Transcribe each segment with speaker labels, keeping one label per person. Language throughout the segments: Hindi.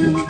Speaker 1: you.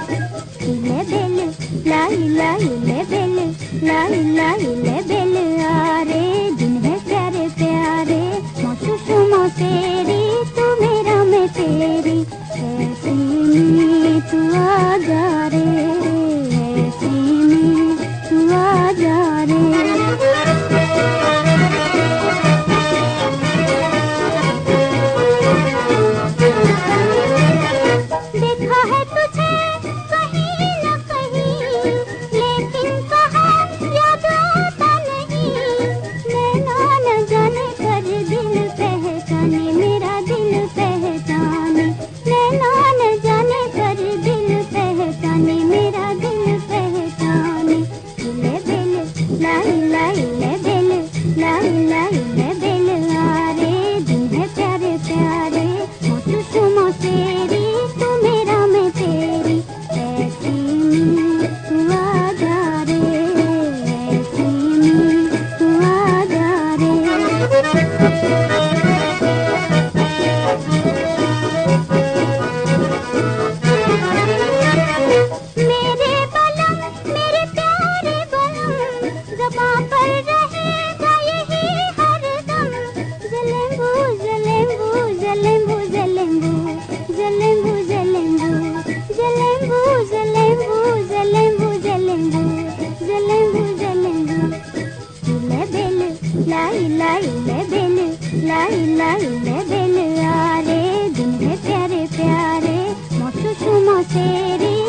Speaker 1: lay lay lebeli lay lay lebeli आ रे दुम्हे प्यारे प्यारे मोसू चुमो तेरी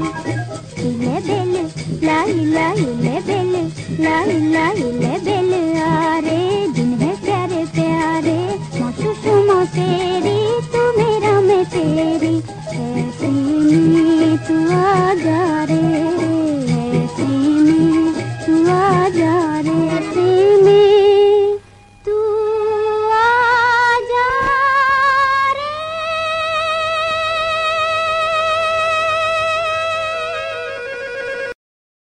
Speaker 1: ile bele la ila ile bele la ila ile bele आरे दिन है प्यारे प्यारे मौसू सुमो तेरी तू मेरा मैं तेरी ऐसी तू आ